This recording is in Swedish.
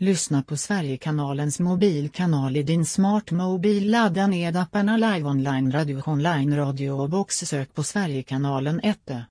Lyssna på Sverigekanalens mobilkanal i din smartmobil ladda ned apparna Live Online Radio Online Radio och box sök på Sverigekanalen 1.